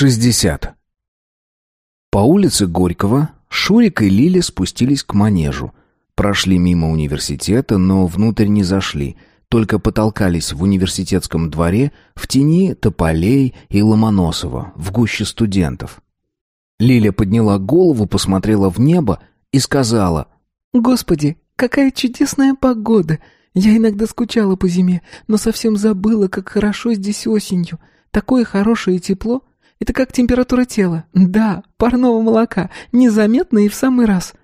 60. По улице Горького Шурик и Лиля спустились к манежу. Прошли мимо университета, но внутрь не зашли, только потолкались в университетском дворе в тени тополей и Ломоносова, в гуще студентов. Лиля подняла голову, посмотрела в небо и сказала «Господи, какая чудесная погода! Я иногда скучала по зиме, но совсем забыла, как хорошо здесь осенью. Такое хорошее тепло, это как температура тела. Да, парного молока. Незаметно и в самый раз.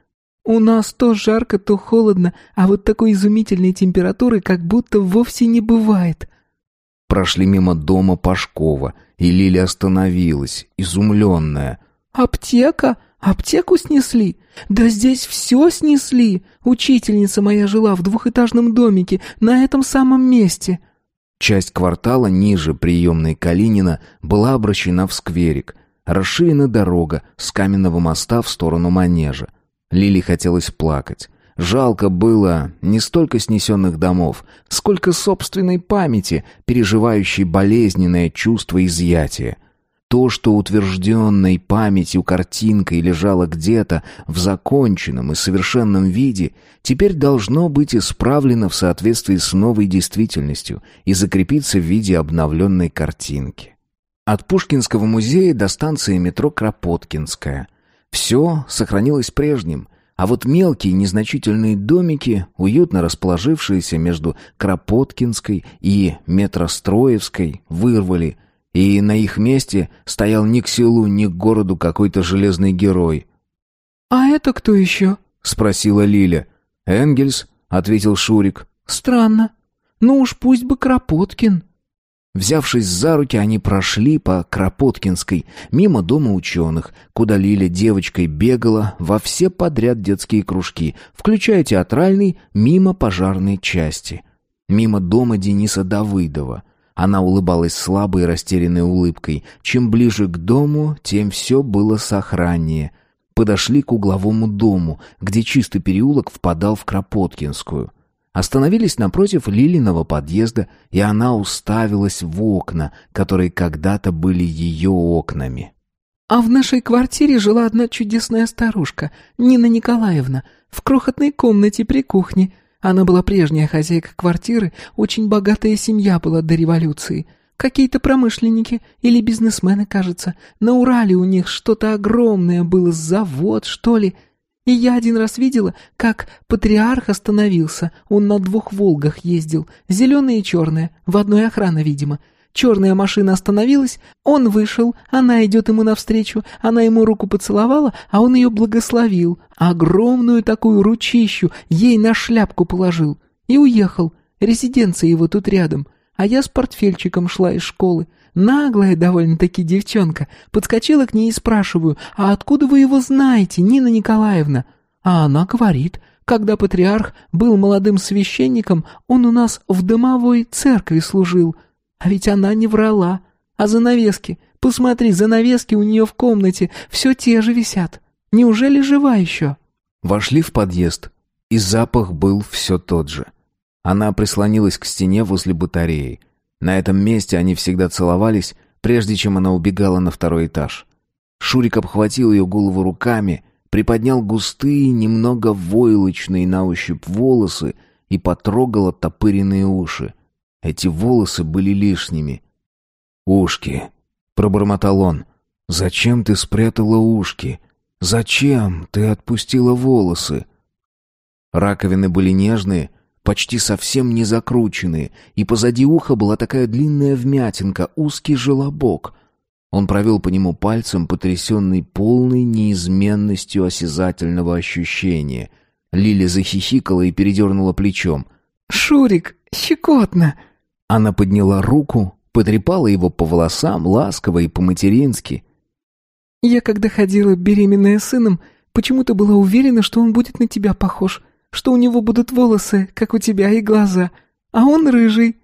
У нас то жарко, то холодно, а вот такой изумительной температуры как будто вовсе не бывает. Прошли мимо дома Пашкова, и Лиля остановилась, изумленная. «Аптека? Аптеку снесли? Да здесь все снесли! Учительница моя жила в двухэтажном домике, на этом самом месте!» Часть квартала ниже приемной Калинина была обращена в скверик. Расширена дорога с каменного моста в сторону манежа. Лили хотелось плакать. Жалко было не столько снесенных домов, сколько собственной памяти, переживающей болезненное чувство изъятия. То, что утвержденной памятью картинкой лежала где-то в законченном и совершенном виде, теперь должно быть исправлено в соответствии с новой действительностью и закрепиться в виде обновленной картинки. От Пушкинского музея до станции метро Кропоткинская. Все сохранилось прежним – а вот мелкие незначительные домики, уютно расположившиеся между Кропоткинской и Метростроевской, вырвали, и на их месте стоял ни к селу, ни к городу какой-то железный герой. «А это кто еще?» — спросила Лиля. «Энгельс», — ответил Шурик. «Странно. Ну уж пусть бы Кропоткин». Взявшись за руки, они прошли по Кропоткинской, мимо дома ученых, куда Лиля девочкой бегала во все подряд детские кружки, включая театральный, мимо пожарной части. Мимо дома Дениса Давыдова — она улыбалась слабой, и растерянной улыбкой. Чем ближе к дому, тем все было сохраннее. Подошли к угловому дому, где чистый переулок впадал в Кропоткинскую. Остановились напротив Лилиного подъезда, и она уставилась в окна, которые когда-то были ее окнами. «А в нашей квартире жила одна чудесная старушка, Нина Николаевна, в крохотной комнате при кухне», она была прежняя хозяйка квартиры, очень богатая семья была до революции. Какие-то промышленники или бизнесмены, кажется. На Урале у них что-то огромное было, завод, что ли. И я один раз видела, как патриарх остановился. Он на двух «Волгах» ездил, зеленые и черные, в одной охрана, видимо. Черная машина остановилась, он вышел, она идет ему навстречу, она ему руку поцеловала, а он ее благословил. Огромную такую ручищу ей на шляпку положил. И уехал. Резиденция его тут рядом. А я с портфельчиком шла из школы. Наглая довольно-таки девчонка. Подскочила к ней и спрашиваю, «А откуда вы его знаете, Нина Николаевна?» А она говорит, когда патриарх был молодым священником, он у нас в домовой церкви служил. А ведь она не врала. А занавески? Посмотри, занавески у нее в комнате все те же висят. Неужели жива еще?» Вошли в подъезд, и запах был все тот же. Она прислонилась к стене возле батареи. На этом месте они всегда целовались, прежде чем она убегала на второй этаж. Шурик обхватил ее голову руками, приподнял густые, немного войлочные на ощупь волосы и потрогал оттопыренные уши. Эти волосы были лишними. «Ушки!» — пробормотал он. «Зачем ты спрятала ушки? Зачем ты отпустила волосы?» Раковины были нежные, почти совсем не закрученные, и позади уха была такая длинная вмятинка, узкий желобок. Он провел по нему пальцем, потрясенный полной неизменностью осязательного ощущения. Лиля захихикала и передернула плечом. «Шурик, щекотно!» Она подняла руку, потрепала его по волосам, ласково и по-матерински. «Я, когда ходила беременная сыном, почему-то была уверена, что он будет на тебя похож, что у него будут волосы, как у тебя, и глаза, а он рыжий».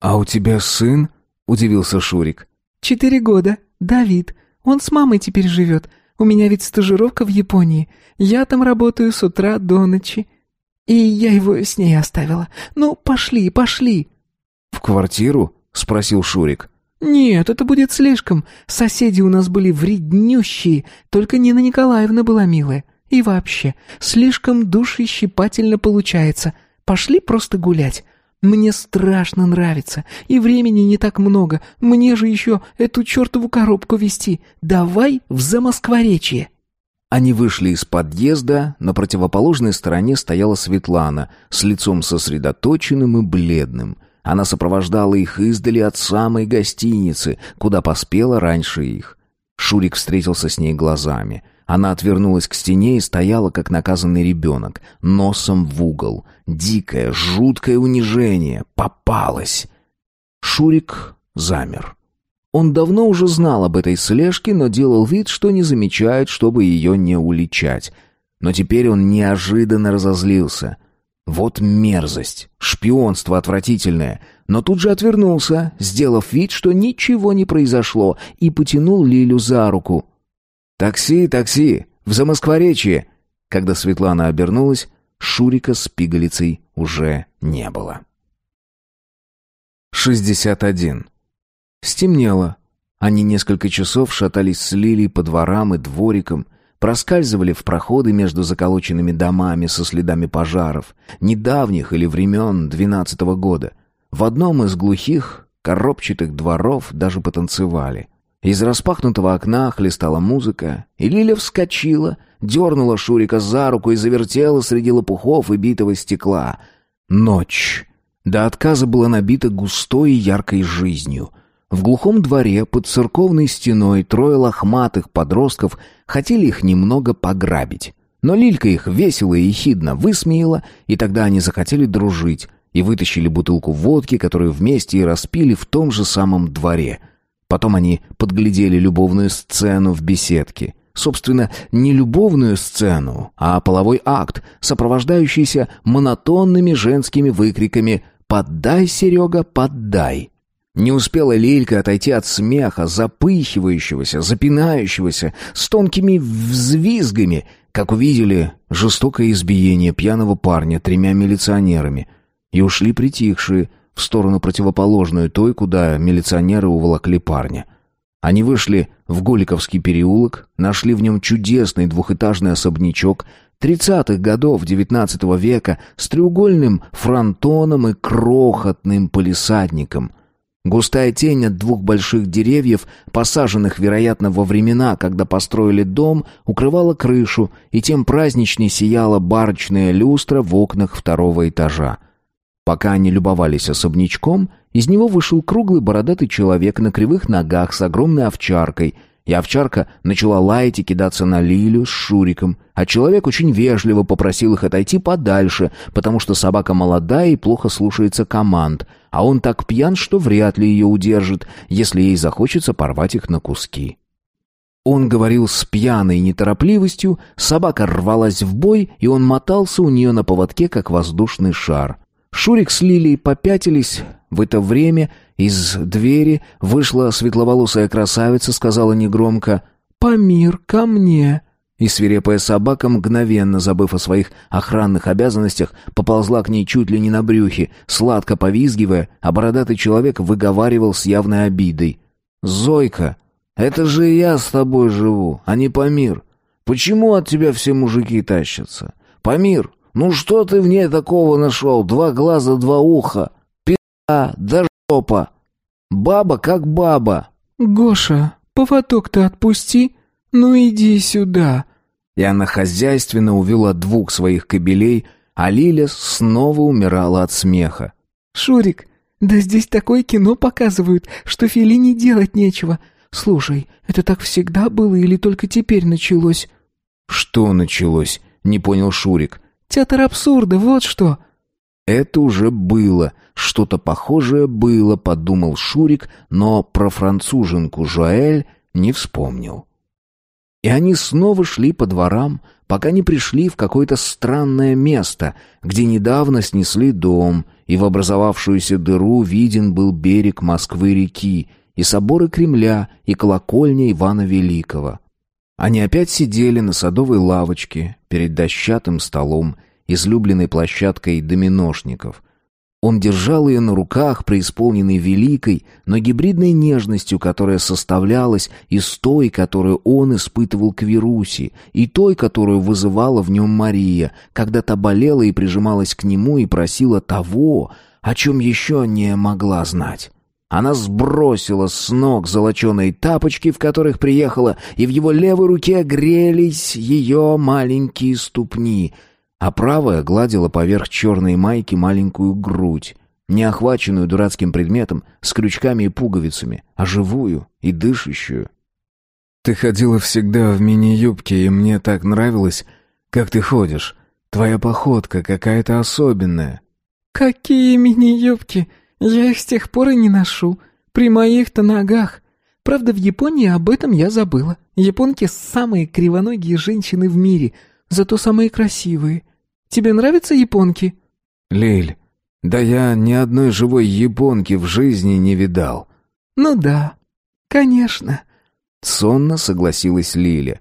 «А у тебя сын?» — удивился Шурик. «Четыре года. Давид. Он с мамой теперь живет. У меня ведь стажировка в Японии. Я там работаю с утра до ночи. И я его с ней оставила. Ну, пошли, пошли!» «В квартиру?» — спросил Шурик. «Нет, это будет слишком. Соседи у нас были вреднющие, только Нина Николаевна была милая. И вообще, слишком душещипательно получается. Пошли просто гулять. Мне страшно нравится, и времени не так много. Мне же еще эту чертову коробку вести. Давай в замоскворечье». Они вышли из подъезда, на противоположной стороне стояла Светлана, с лицом сосредоточенным и бледным — она сопровождала их издали от самой гостиницы, куда поспела раньше их. Шурик встретился с ней глазами. Она отвернулась к стене и стояла, как наказанный ребенок, носом в угол. Дикое, жуткое унижение. Попалась. Шурик замер. Он давно уже знал об этой слежке, но делал вид, что не замечает, чтобы ее не уличать. Но теперь он неожиданно разозлился — вот мерзость, шпионство отвратительное. Но тут же отвернулся, сделав вид, что ничего не произошло, и потянул Лилю за руку. «Такси, такси! В Замоскворечье!» Когда Светлана обернулась, Шурика с пигалицей уже не было. 61. Стемнело. Они несколько часов шатались с Лилей по дворам и дворикам, проскальзывали в проходы между заколоченными домами со следами пожаров, недавних или времен двенадцатого года. В одном из глухих, коробчатых дворов даже потанцевали. Из распахнутого окна хлестала музыка, и Лиля вскочила, дернула Шурика за руку и завертела среди лопухов и битого стекла. Ночь. До отказа была набита густой и яркой жизнью — в глухом дворе под церковной стеной трое лохматых подростков хотели их немного пограбить. Но Лилька их весело и хидно высмеяла, и тогда они захотели дружить и вытащили бутылку водки, которую вместе и распили в том же самом дворе. Потом они подглядели любовную сцену в беседке. Собственно, не любовную сцену, а половой акт, сопровождающийся монотонными женскими выкриками «Поддай, Серега, поддай!». Не успела Лелька отойти от смеха, запыхивающегося, запинающегося, с тонкими взвизгами, как увидели жестокое избиение пьяного парня тремя милиционерами. И ушли притихшие, в сторону противоположную той, куда милиционеры уволокли парня. Они вышли в Голиковский переулок, нашли в нем чудесный двухэтажный особнячок тридцатых годов XIX века с треугольным фронтоном и крохотным полисадником — Густая тень от двух больших деревьев, посаженных, вероятно, во времена, когда построили дом, укрывала крышу, и тем праздничнее сияла барочная люстра в окнах второго этажа. Пока они любовались особнячком, из него вышел круглый бородатый человек на кривых ногах с огромной овчаркой, и овчарка начала лаять и кидаться на Лилю с Шуриком, а человек очень вежливо попросил их отойти подальше, потому что собака молодая и плохо слушается команд, а он так пьян, что вряд ли ее удержит, если ей захочется порвать их на куски. Он говорил с пьяной неторопливостью, собака рвалась в бой, и он мотался у нее на поводке, как воздушный шар. Шурик с Лилией попятились. В это время из двери вышла светловолосая красавица, сказала негромко «Помир ко мне!» И свирепая собака, мгновенно забыв о своих охранных обязанностях, поползла к ней чуть ли не на брюхе, сладко повизгивая, а бородатый человек выговаривал с явной обидой. «Зойка, это же я с тобой живу, а не Памир. Почему от тебя все мужики тащатся? Памир, ну что ты в ней такого нашел? Два глаза, два уха. Пизда, да жопа. Баба как баба. Гоша, поводок-то отпусти. Ну иди сюда. И она хозяйственно увела двух своих кобелей, а Лиля снова умирала от смеха. Шурик, да здесь такое кино показывают, что Фили не делать нечего. Слушай, это так всегда было или только теперь началось? Что началось? Не понял Шурик. Театр абсурда, вот что!» «Это уже было. Что-то похожее было», — подумал Шурик, но про француженку Жоэль не вспомнил. И они снова шли по дворам, пока не пришли в какое-то странное место, где недавно снесли дом, и в образовавшуюся дыру виден был берег Москвы-реки, и соборы Кремля, и колокольня Ивана Великого. Они опять сидели на садовой лавочке перед дощатым столом, излюбленной площадкой доминошников. Он держал ее на руках, преисполненной великой, но гибридной нежностью, которая составлялась из той, которую он испытывал к Веруси, и той, которую вызывала в нем Мария, когда та болела и прижималась к нему и просила того, о чем еще не могла знать. Она сбросила с ног золоченые тапочки, в которых приехала, и в его левой руке грелись ее маленькие ступни, а правая гладила поверх черной майки маленькую грудь, неохваченную дурацким предметом, с крючками и пуговицами, а живую и дышащую. «Ты ходила всегда в мини-юбке, и мне так нравилось, как ты ходишь. Твоя походка какая-то особенная». «Какие мини-юбки?» Я их с тех пор и не ношу. При моих-то ногах. Правда, в Японии об этом я забыла. Японки самые кривоногие женщины в мире, зато самые красивые. Тебе нравятся японки?» «Лиль, да я ни одной живой японки в жизни не видал». «Ну да, конечно». Сонно согласилась Лиля.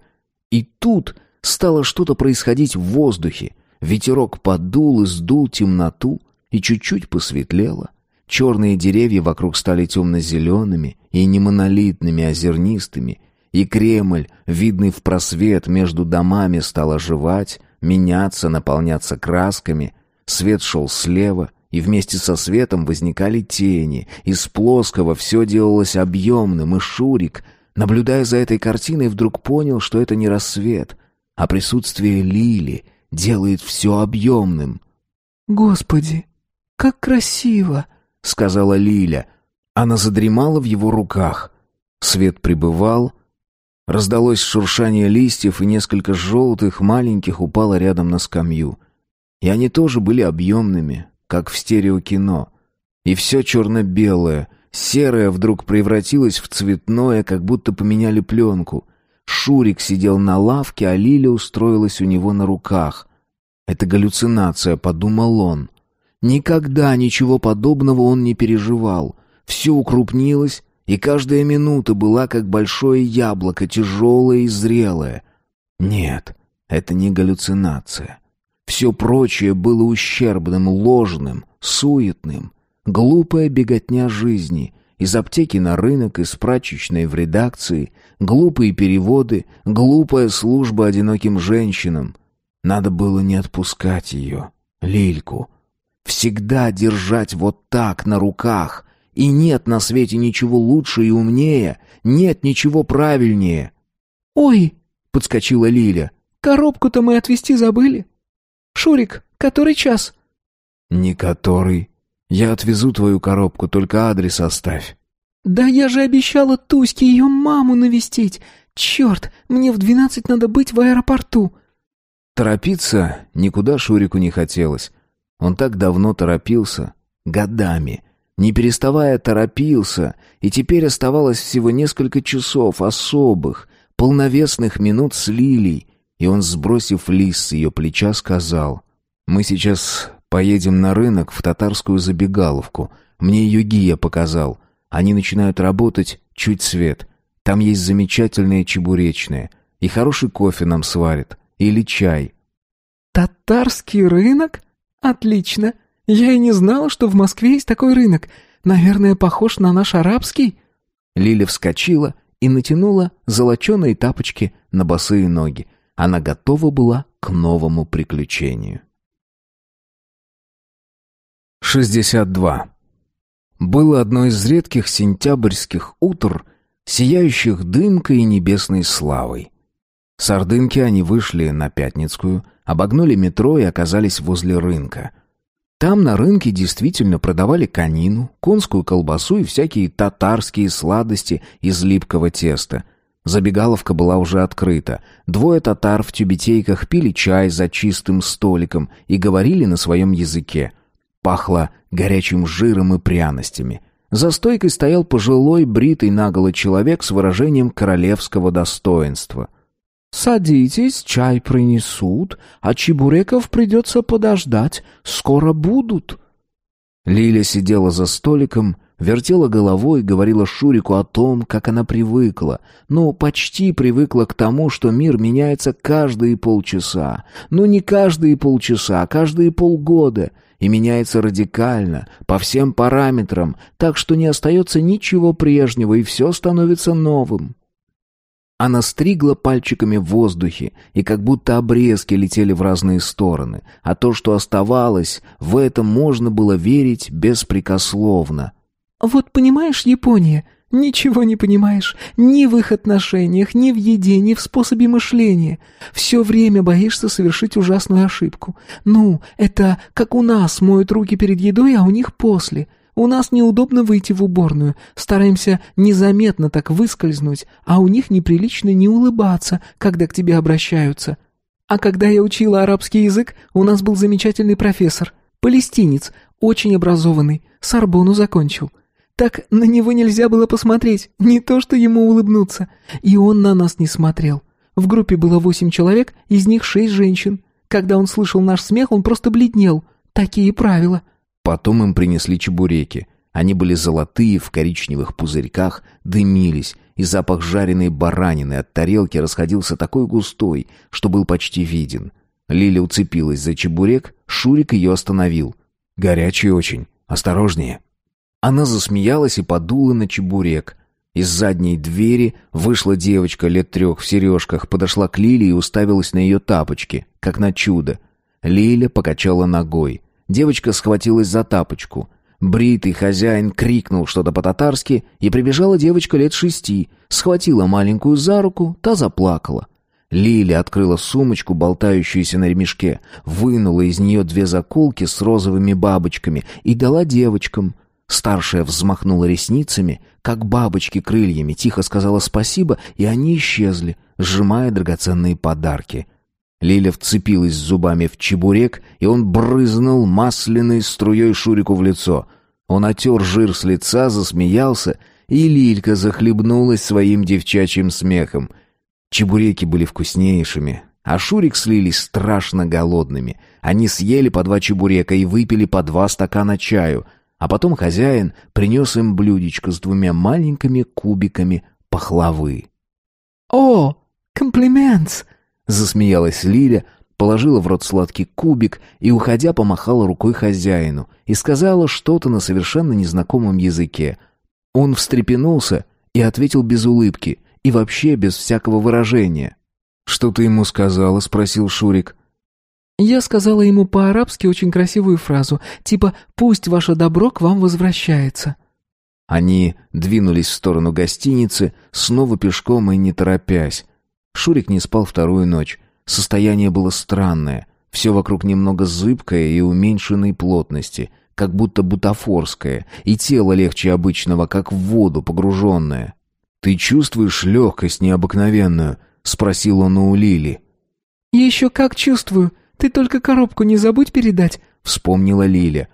И тут стало что-то происходить в воздухе. Ветерок подул и сдул темноту, и чуть-чуть посветлело. Черные деревья вокруг стали темно-зелеными и не монолитными, а зернистыми, и Кремль, видный в просвет между домами, стал оживать, меняться, наполняться красками. Свет шел слева, и вместе со светом возникали тени. Из плоского все делалось объемным, и Шурик, наблюдая за этой картиной, вдруг понял, что это не рассвет, а присутствие Лили делает все объемным. «Господи, как красиво!» сказала Лиля. Она задремала в его руках. Свет пребывал. Раздалось шуршание листьев, и несколько желтых маленьких упало рядом на скамью. И они тоже были объемными, как в стереокино. И все черно-белое, серое вдруг превратилось в цветное, как будто поменяли пленку. Шурик сидел на лавке, а Лиля устроилась у него на руках. «Это галлюцинация», — подумал он. — Никогда ничего подобного он не переживал. Все укрупнилось, и каждая минута была как большое яблоко, тяжелое и зрелое. Нет, это не галлюцинация. Все прочее было ущербным, ложным, суетным. Глупая беготня жизни — из аптеки на рынок, из прачечной в редакции, глупые переводы, глупая служба одиноким женщинам. Надо было не отпускать ее, Лильку, Всегда держать вот так на руках. И нет на свете ничего лучше и умнее, нет ничего правильнее. «Ой!» — подскочила Лиля. «Коробку-то мы отвезти забыли. Шурик, который час?» «Не который. Я отвезу твою коробку, только адрес оставь». «Да я же обещала Туське ее маму навестить. Черт, мне в двенадцать надо быть в аэропорту». Торопиться никуда Шурику не хотелось. Он так давно торопился, годами, не переставая торопился, и теперь оставалось всего несколько часов особых, полновесных минут с Лилей, и он, сбросив лист с ее плеча, сказал, «Мы сейчас поедем на рынок в татарскую забегаловку, мне ее гия показал, они начинают работать чуть свет, там есть замечательные чебуречные, и хороший кофе нам сварят, или чай». «Татарский рынок?» «Отлично! Я и не знала, что в Москве есть такой рынок. Наверное, похож на наш арабский». Лиля вскочила и натянула золоченые тапочки на босые ноги. Она готова была к новому приключению. 62. Было одно из редких сентябрьских утр, сияющих дымкой и небесной славой. С Ордынки они вышли на Пятницкую – Обогнули метро и оказались возле рынка. Там на рынке действительно продавали конину, конскую колбасу и всякие татарские сладости из липкого теста. Забегаловка была уже открыта. Двое татар в тюбетейках пили чай за чистым столиком и говорили на своем языке. Пахло горячим жиром и пряностями. За стойкой стоял пожилой, бритый наголо человек с выражением королевского достоинства — «Садитесь, чай принесут, а чебуреков придется подождать, скоро будут». Лиля сидела за столиком, вертела головой, говорила Шурику о том, как она привыкла, ну, почти привыкла к тому, что мир меняется каждые полчаса. Ну, не каждые полчаса, а каждые полгода. И меняется радикально, по всем параметрам, так что не остается ничего прежнего, и все становится новым. Она стригла пальчиками в воздухе, и как будто обрезки летели в разные стороны, а то, что оставалось, в этом можно было верить беспрекословно. «Вот понимаешь, Япония, ничего не понимаешь. Ни в их отношениях, ни в еде, ни в способе мышления. Все время боишься совершить ужасную ошибку. Ну, это как у нас моют руки перед едой, а у них после. У нас неудобно выйти в уборную, стараемся незаметно так выскользнуть, а у них неприлично не улыбаться, когда к тебе обращаются. А когда я учила арабский язык, у нас был замечательный профессор, палестинец, очень образованный, Сорбону закончил. Так на него нельзя было посмотреть, не то что ему улыбнуться. И он на нас не смотрел. В группе было восемь человек, из них шесть женщин. Когда он слышал наш смех, он просто бледнел. Такие правила. Потом им принесли чебуреки. Они были золотые, в коричневых пузырьках, дымились, и запах жареной баранины от тарелки расходился такой густой, что был почти виден. Лиля уцепилась за чебурек, Шурик ее остановил. «Горячий очень. Осторожнее». Она засмеялась и подула на чебурек. Из задней двери вышла девочка лет трех в сережках, подошла к Лиле и уставилась на ее тапочки, как на чудо. Лиля покачала ногой. Девочка схватилась за тапочку. Бритый хозяин крикнул что-то по-татарски, и прибежала девочка лет шести, схватила маленькую за руку, та заплакала. Лили открыла сумочку, болтающуюся на ремешке, вынула из нее две заколки с розовыми бабочками и дала девочкам. Старшая взмахнула ресницами, как бабочки крыльями, тихо сказала спасибо, и они исчезли, сжимая драгоценные подарки — Лиля вцепилась зубами в чебурек, и он брызнул масляной струей Шурику в лицо. Он отер жир с лица, засмеялся, и Лилька захлебнулась своим девчачьим смехом. Чебуреки были вкуснейшими, а Шурик с Лилей страшно голодными. Они съели по два чебурека и выпили по два стакана чаю, а потом хозяин принес им блюдечко с двумя маленькими кубиками пахлавы. «О, комплиментс!» Засмеялась Лиля, положила в рот сладкий кубик и, уходя, помахала рукой хозяину и сказала что-то на совершенно незнакомом языке. Он встрепенулся и ответил без улыбки и вообще без всякого выражения. «Что ты ему сказала?» — спросил Шурик. «Я сказала ему по-арабски очень красивую фразу, типа «пусть ваше добро к вам возвращается». Они двинулись в сторону гостиницы, снова пешком и не торопясь. Шурик не спал вторую ночь. Состояние было странное. Все вокруг немного зыбкое и уменьшенной плотности, как будто бутафорское, и тело легче обычного, как в воду погруженное. «Ты чувствуешь легкость необыкновенную?» — спросил он у Лили. «Еще как чувствую. Ты только коробку не забудь передать», — вспомнила Лиля.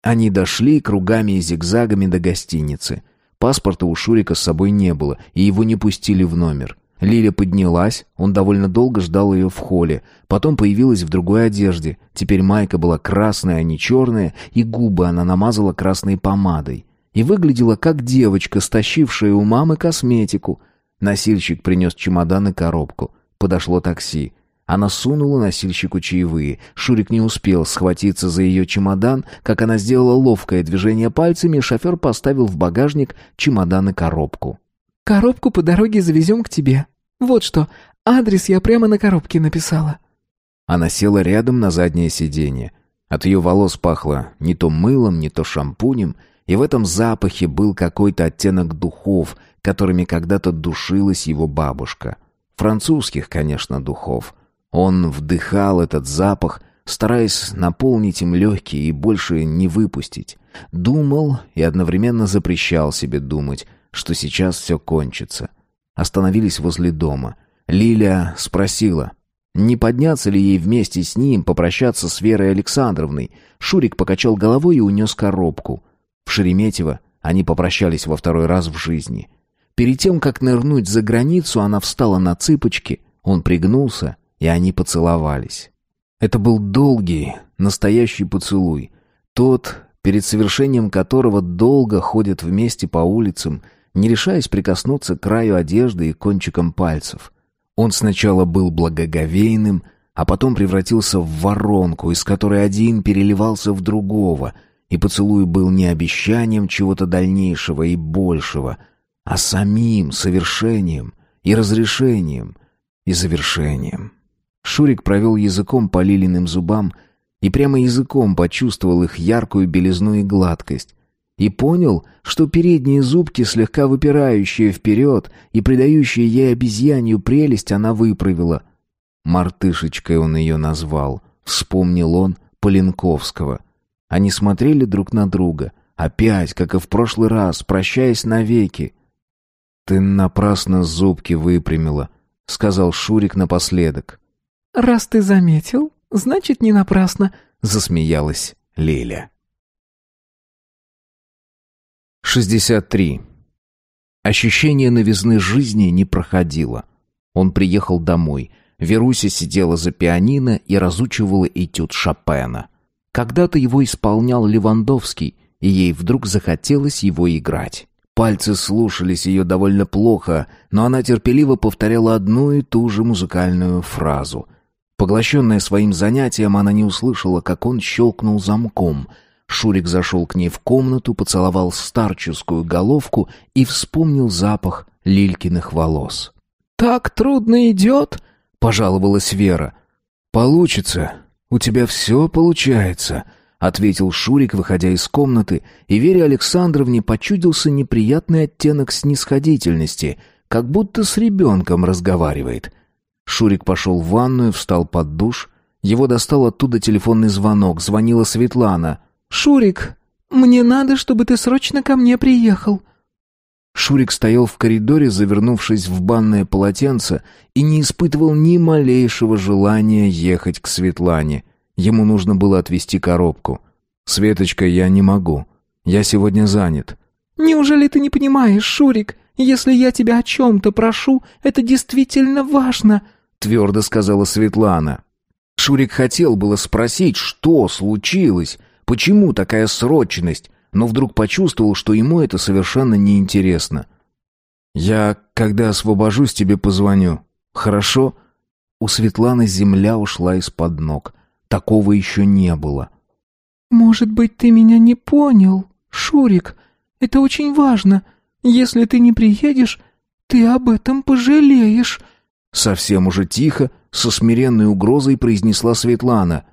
Они дошли кругами и зигзагами до гостиницы. Паспорта у Шурика с собой не было, и его не пустили в номер. Лиля поднялась, он довольно долго ждал ее в холле, потом появилась в другой одежде. Теперь майка была красная, а не черная, и губы она намазала красной помадой. И выглядела как девочка, стащившая у мамы косметику. Носильщик принес чемодан и коробку. Подошло такси. Она сунула носильщику чаевые. Шурик не успел схватиться за ее чемодан, как она сделала ловкое движение пальцами, и шофер поставил в багажник чемодан и коробку. «Коробку по дороге завезем к тебе», вот что, адрес я прямо на коробке написала». Она села рядом на заднее сиденье. От ее волос пахло не то мылом, не то шампунем, и в этом запахе был какой-то оттенок духов, которыми когда-то душилась его бабушка. Французских, конечно, духов. Он вдыхал этот запах, стараясь наполнить им легкие и больше не выпустить. Думал и одновременно запрещал себе думать, что сейчас все кончится — Остановились возле дома. Лиля спросила, не подняться ли ей вместе с ним попрощаться с Верой Александровной. Шурик покачал головой и унес коробку. В Шереметьево они попрощались во второй раз в жизни. Перед тем, как нырнуть за границу, она встала на цыпочки, он пригнулся, и они поцеловались. Это был долгий, настоящий поцелуй. Тот, перед совершением которого долго ходят вместе по улицам – не решаясь прикоснуться к краю одежды и кончиком пальцев. Он сначала был благоговейным, а потом превратился в воронку, из которой один переливался в другого, и поцелуй был не обещанием чего-то дальнейшего и большего, а самим совершением и разрешением и завершением. Шурик провел языком по лилиным зубам и прямо языком почувствовал их яркую белизну и гладкость, и понял, что передние зубки, слегка выпирающие вперед и придающие ей обезьянью прелесть, она выправила. Мартышечкой он ее назвал, вспомнил он Поленковского. Они смотрели друг на друга, опять, как и в прошлый раз, прощаясь навеки. «Ты напрасно зубки выпрямила», — сказал Шурик напоследок. «Раз ты заметил, значит, не напрасно», — засмеялась Леля. 63. Ощущение новизны жизни не проходило. Он приехал домой. Веруся сидела за пианино и разучивала этюд Шопена. Когда-то его исполнял Левандовский, и ей вдруг захотелось его играть. Пальцы слушались ее довольно плохо, но она терпеливо повторяла одну и ту же музыкальную фразу. Поглощенная своим занятием, она не услышала, как он щелкнул замком — Шурик зашел к ней в комнату, поцеловал старческую головку и вспомнил запах Лилькиных волос. «Так трудно идет?» — пожаловалась Вера. «Получится. У тебя все получается», — ответил Шурик, выходя из комнаты, и Вере Александровне почудился неприятный оттенок снисходительности, как будто с ребенком разговаривает. Шурик пошел в ванную, встал под душ. Его достал оттуда телефонный звонок. Звонила Светлана. «Шурик, мне надо, чтобы ты срочно ко мне приехал». Шурик стоял в коридоре, завернувшись в банное полотенце, и не испытывал ни малейшего желания ехать к Светлане. Ему нужно было отвезти коробку. «Светочка, я не могу. Я сегодня занят». «Неужели ты не понимаешь, Шурик? Если я тебя о чем-то прошу, это действительно важно», — твердо сказала Светлана. Шурик хотел было спросить, что случилось, — Почему такая срочность? Но вдруг почувствовал, что ему это совершенно неинтересно. «Я, когда освобожусь, тебе позвоню. Хорошо?» У Светланы земля ушла из-под ног. Такого еще не было. «Может быть, ты меня не понял, Шурик? Это очень важно. Если ты не приедешь, ты об этом пожалеешь». Совсем уже тихо, со смиренной угрозой произнесла Светлана.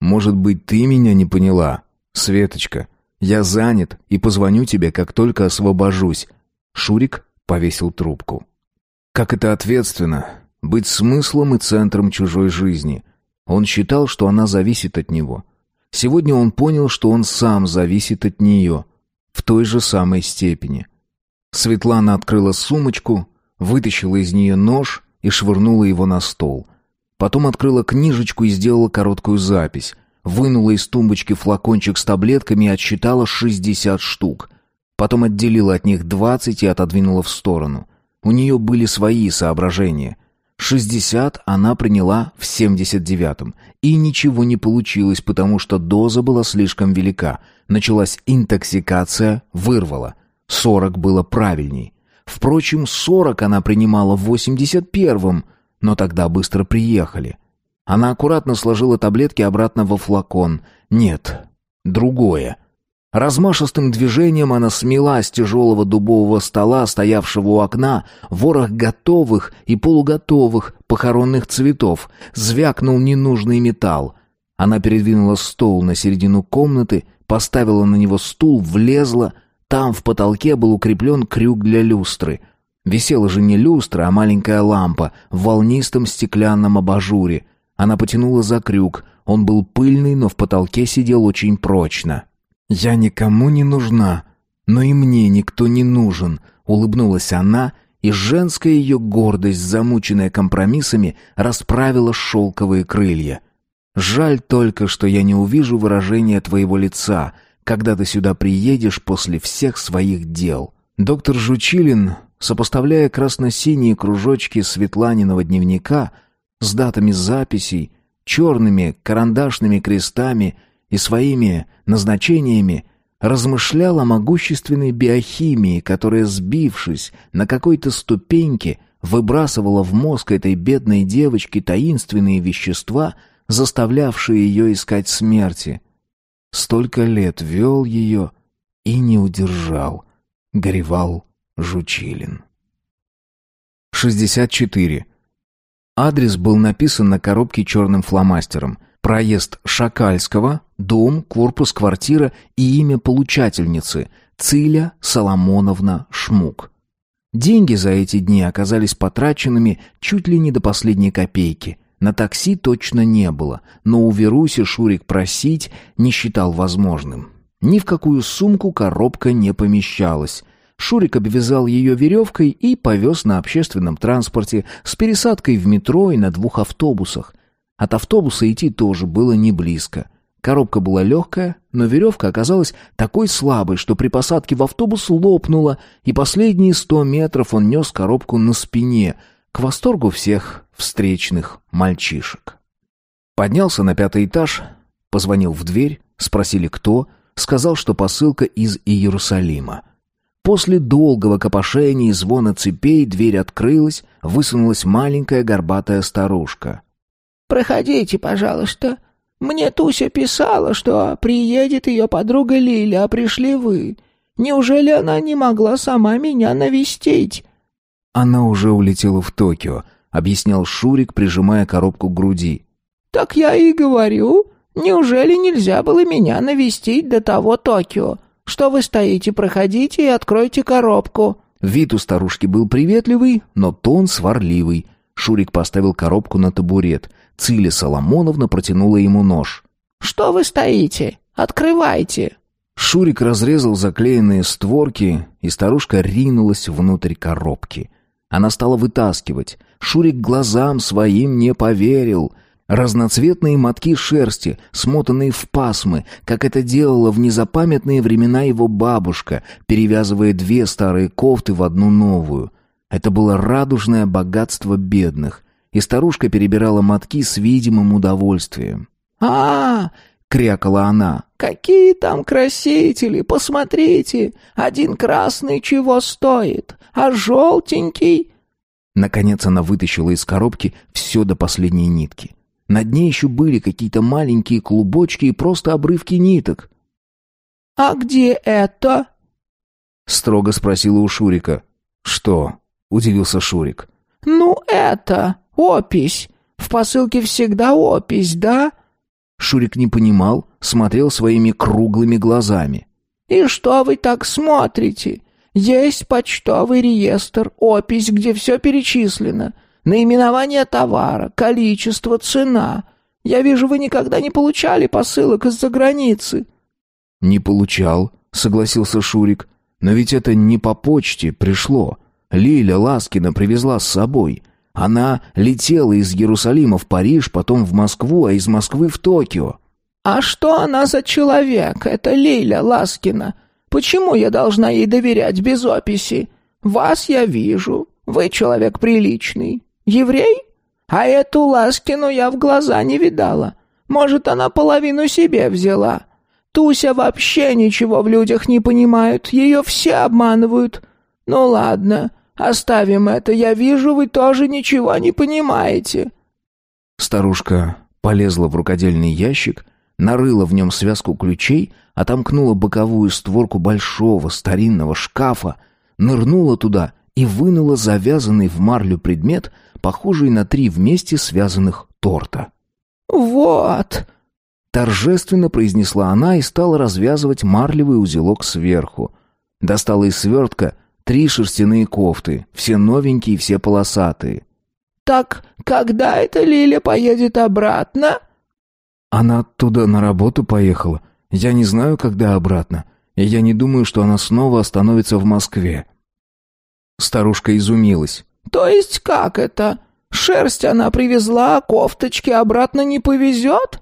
Может быть, ты меня не поняла? Светочка, я занят и позвоню тебе, как только освобожусь. Шурик повесил трубку. Как это ответственно быть смыслом и центром чужой жизни. Он считал, что она зависит от него. Сегодня он понял, что он сам зависит от нее в той же самой степени. Светлана открыла сумочку, вытащила из нее нож и швырнула его на стол — Потом открыла книжечку и сделала короткую запись. Вынула из тумбочки флакончик с таблетками и отсчитала 60 штук. Потом отделила от них 20 и отодвинула в сторону. У нее были свои соображения. 60 она приняла в 79-м. И ничего не получилось, потому что доза была слишком велика. Началась интоксикация, вырвала. 40 было правильней. Впрочем, 40 она принимала в 81-м но тогда быстро приехали. Она аккуратно сложила таблетки обратно во флакон. Нет, другое. Размашистым движением она смела с тяжелого дубового стола, стоявшего у окна, ворох готовых и полуготовых похоронных цветов, звякнул ненужный металл. Она передвинула стол на середину комнаты, поставила на него стул, влезла. Там в потолке был укреплен крюк для люстры. Висела же не люстра, а маленькая лампа в волнистом стеклянном абажуре. Она потянула за крюк. Он был пыльный, но в потолке сидел очень прочно. «Я никому не нужна, но и мне никто не нужен», — улыбнулась она, и женская ее гордость, замученная компромиссами, расправила шелковые крылья. «Жаль только, что я не увижу выражения твоего лица, когда ты сюда приедешь после всех своих дел». Доктор Жучилин Сопоставляя красно-синие кружочки Светланиного дневника с датами записей, черными карандашными крестами и своими назначениями, размышлял о могущественной биохимии, которая, сбившись на какой-то ступеньке, выбрасывала в мозг этой бедной девочки таинственные вещества, заставлявшие ее искать смерти. Столько лет вел ее и не удержал, горевал Жучилин. 64. Адрес был написан на коробке черным фломастером. Проезд Шакальского, дом, корпус, квартира и имя получательницы – Циля Соломоновна Шмук. Деньги за эти дни оказались потраченными чуть ли не до последней копейки. На такси точно не было, но у Веруси Шурик просить не считал возможным. Ни в какую сумку коробка не помещалась. Шурик обвязал ее веревкой и повез на общественном транспорте с пересадкой в метро и на двух автобусах. От автобуса идти тоже было не близко. Коробка была легкая, но веревка оказалась такой слабой, что при посадке в автобус лопнула, и последние сто метров он нес коробку на спине, к восторгу всех встречных мальчишек. Поднялся на пятый этаж, позвонил в дверь, спросили кто, сказал, что посылка из Иерусалима. После долгого копошения и звона цепей дверь открылась, высунулась маленькая горбатая старушка. «Проходите, пожалуйста. Мне Туся писала, что приедет ее подруга Лиля, а пришли вы. Неужели она не могла сама меня навестить?» «Она уже улетела в Токио», — объяснял Шурик, прижимая коробку к груди. «Так я и говорю. Неужели нельзя было меня навестить до того Токио? «Что вы стоите? Проходите и откройте коробку». Вид у старушки был приветливый, но тон сварливый. Шурик поставил коробку на табурет. Циля Соломоновна протянула ему нож. «Что вы стоите? Открывайте!» Шурик разрезал заклеенные створки, и старушка ринулась внутрь коробки. Она стала вытаскивать. Шурик глазам своим не поверил — Разноцветные мотки шерсти, смотанные в пасмы, как это делала в незапамятные времена его бабушка, перевязывая две старые кофты в одну новую. Это было радужное богатство бедных, и старушка перебирала мотки с видимым удовольствием. а, -а, -а крякала она. «Какие там красители, посмотрите! Один красный чего стоит, а желтенький...» Наконец она вытащила из коробки все до последней нитки. На дне еще были какие-то маленькие клубочки и просто обрывки ниток. «А где это?» — строго спросила у Шурика. «Что?» — удивился Шурик. «Ну это, опись. В посылке всегда опись, да?» Шурик не понимал, смотрел своими круглыми глазами. «И что вы так смотрите? Есть почтовый реестр, опись, где все перечислено. Наименование товара, количество, цена. Я вижу, вы никогда не получали посылок из-за границы». «Не получал», — согласился Шурик. «Но ведь это не по почте пришло. Лиля Ласкина привезла с собой. Она летела из Иерусалима в Париж, потом в Москву, а из Москвы в Токио». «А что она за человек, Это Лиля Ласкина? Почему я должна ей доверять без описи? Вас я вижу. Вы человек приличный. Еврей? А эту Ласкину я в глаза не видала. Может, она половину себе взяла. Туся вообще ничего в людях не понимает, ее все обманывают. Ну ладно, оставим это, я вижу, вы тоже ничего не понимаете». Старушка полезла в рукодельный ящик, нарыла в нем связку ключей, отомкнула боковую створку большого старинного шкафа, нырнула туда и вынула завязанный в марлю предмет, похожей на три вместе связанных торта. «Вот!» Торжественно произнесла она и стала развязывать марлевый узелок сверху. Достала из свертка три шерстяные кофты, все новенькие, все полосатые. «Так когда это Лиля поедет обратно?» «Она оттуда на работу поехала. Я не знаю, когда обратно. И я не думаю, что она снова остановится в Москве». Старушка изумилась. «То есть как это? Шерсть она привезла, а кофточки обратно не повезет?»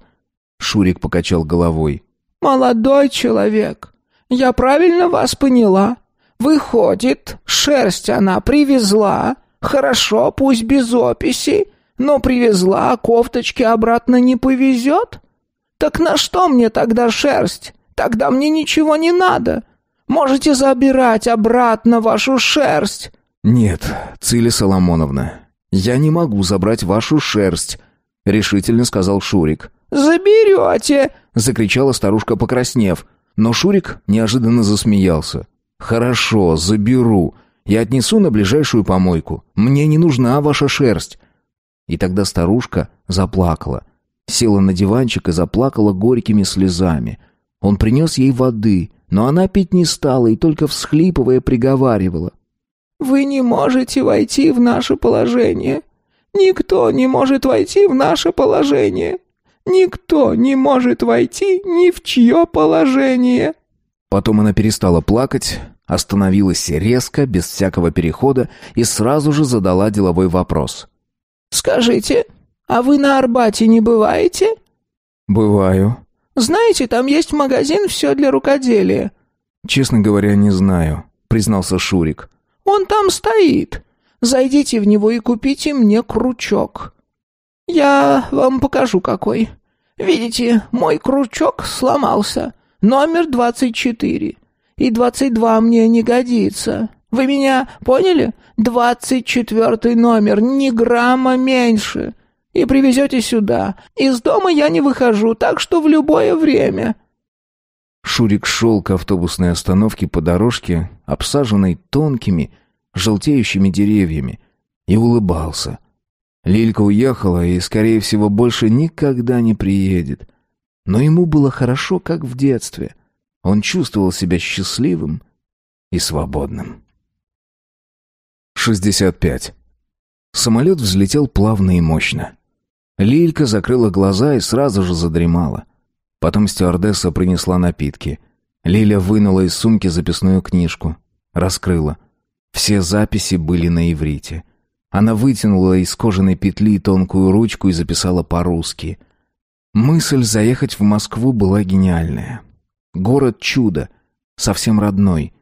Шурик покачал головой. «Молодой человек, я правильно вас поняла? Выходит, шерсть она привезла, хорошо, пусть без описи, но привезла, а кофточки обратно не повезет? Так на что мне тогда шерсть? Тогда мне ничего не надо. Можете забирать обратно вашу шерсть. «Нет, Циля Соломоновна, я не могу забрать вашу шерсть», — решительно сказал Шурик. «Заберете!» — закричала старушка, покраснев. Но Шурик неожиданно засмеялся. «Хорошо, заберу. Я отнесу на ближайшую помойку. Мне не нужна ваша шерсть». И тогда старушка заплакала. Села на диванчик и заплакала горькими слезами. Он принес ей воды, но она пить не стала и только всхлипывая приговаривала. Вы не можете войти в наше положение. Никто не может войти в наше положение. Никто не может войти ни в чье положение». Потом она перестала плакать, остановилась резко, без всякого перехода, и сразу же задала деловой вопрос. «Скажите, а вы на Арбате не бываете?» «Бываю». «Знаете, там есть магазин «Все для рукоделия». «Честно говоря, не знаю», — признался Шурик. Он там стоит. Зайдите в него и купите мне крючок. Я вам покажу какой. Видите, мой крючок сломался. Номер двадцать четыре. И двадцать два мне не годится. Вы меня поняли? Двадцать четвертый номер, ни грамма меньше. И привезете сюда. Из дома я не выхожу, так что в любое время. Шурик шел к автобусной остановке по дорожке, обсаженной тонкими, желтеющими деревьями, и улыбался. Лилька уехала и, скорее всего, больше никогда не приедет. Но ему было хорошо, как в детстве. Он чувствовал себя счастливым и свободным. 65. Самолет взлетел плавно и мощно. Лилька закрыла глаза и сразу же задремала. — Потом стюардесса принесла напитки. Лиля вынула из сумки записную книжку. Раскрыла. Все записи были на иврите. Она вытянула из кожаной петли тонкую ручку и записала по-русски. Мысль заехать в Москву была гениальная. Город-чудо, совсем родной.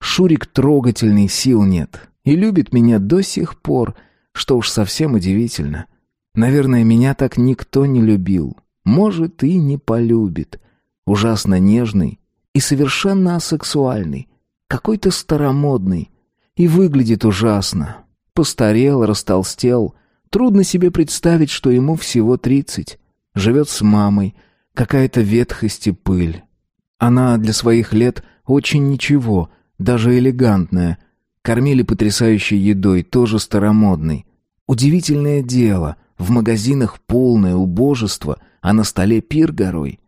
Шурик трогательный, сил нет. И любит меня до сих пор, что уж совсем удивительно. Наверное, меня так никто не любил может, и не полюбит. Ужасно нежный и совершенно асексуальный, какой-то старомодный. И выглядит ужасно. Постарел, растолстел. Трудно себе представить, что ему всего тридцать. Живет с мамой. Какая-то ветхость и пыль. Она для своих лет очень ничего, даже элегантная. Кормили потрясающей едой, тоже старомодный, Удивительное дело — в магазинах полное убожество, а на столе пир горой.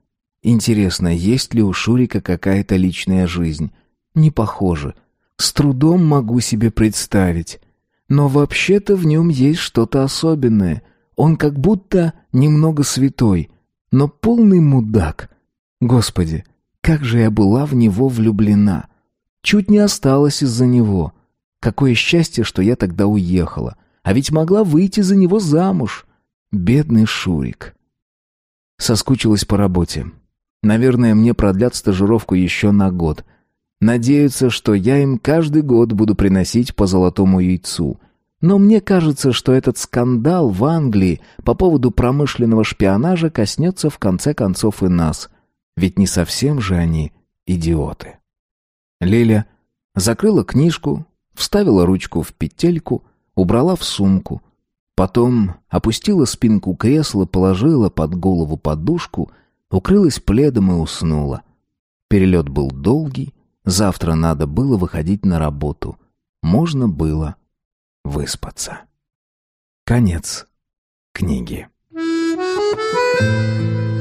Интересно, есть ли у Шурика какая-то личная жизнь? Не похоже. С трудом могу себе представить. Но вообще-то в нем есть что-то особенное. Он как будто немного святой, но полный мудак. Господи, как же я была в него влюблена. Чуть не осталась из-за него. Какое счастье, что я тогда уехала а ведь могла выйти за него замуж. Бедный Шурик. Соскучилась по работе. Наверное, мне продлят стажировку еще на год. Надеются, что я им каждый год буду приносить по золотому яйцу. Но мне кажется, что этот скандал в Англии по поводу промышленного шпионажа коснется в конце концов и нас. Ведь не совсем же они идиоты. Лиля закрыла книжку, вставила ручку в петельку — убрала в сумку. Потом опустила спинку кресла, положила под голову подушку, укрылась пледом и уснула. Перелет был долгий, завтра надо было выходить на работу. Можно было выспаться. Конец книги. Thank you.